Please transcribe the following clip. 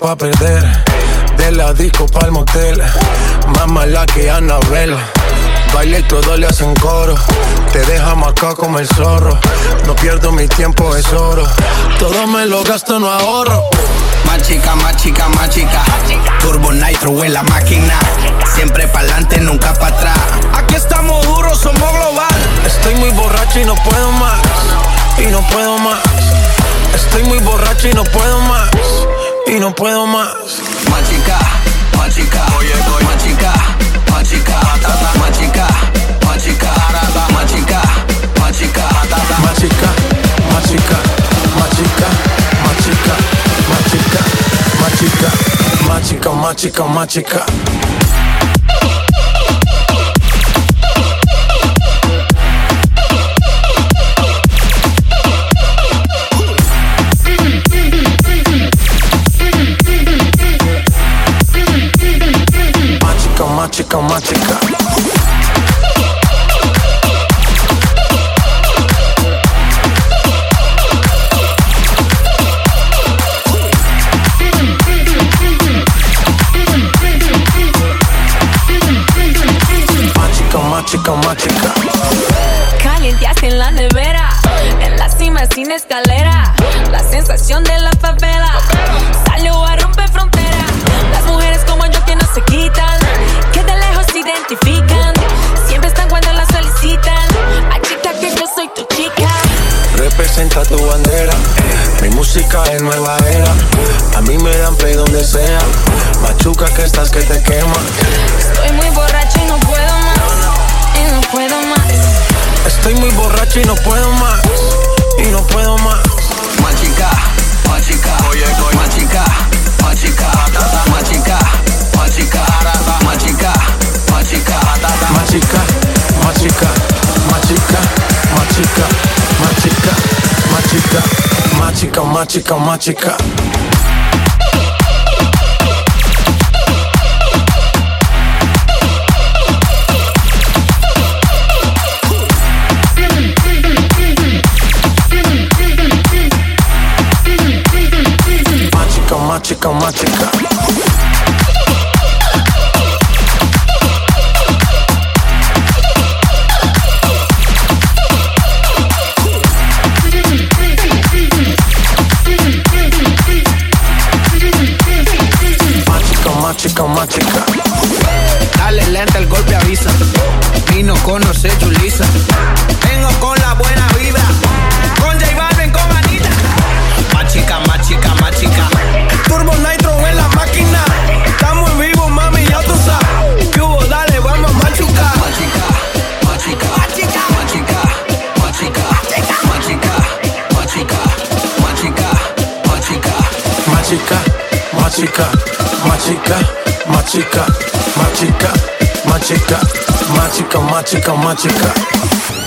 pa' perder. De la disco pa'l motel. Más mala que Annabelle. Baile y todo le hacen coro. Te deja marcado como el zorro. No pierdo mi tiempo, es oro. Todo me lo gasto, no ahorro. Más chica, más chica, más chica. Turbo Nitro en la máquina. Siempre pa'lante, nunca para atrás. Aquí estamos duros, somos global. Estoy muy borracho y no puedo más. Y no puedo más. Estoy muy borracho y no puedo más. Y no puedo más. Más chica, más chica. Oye, más chica, más chica. Más chica, más chica. Más chica, más chica. Más chica, más chica, chica, más chica. Calienteaste en la nevera, en la cima sin escalera. Música es nueva era. A mí me dan play donde sea. Machuca que estás que te quema. Estoy muy borracho y no puedo más. Y no puedo más. Estoy muy borracho y no puedo más. Y no puedo más. Más chica, más chica, más chica. Más. Más chica, más. Dale lenta, el golpe avisa. Y no conoce Julisa. Vengo con la buena vibra. Con J Balvin, con Anita. Más chica, más. Turbo Nitro en la máquina. Estamos en vivo, mami, ya tú sabes. ¿Qué hubo? Dale, vamos a machucar. Más chica, más chica, más chica, más chica, más chica, my chica, my chica, my chica, my chica, my chica, my chica, my chica.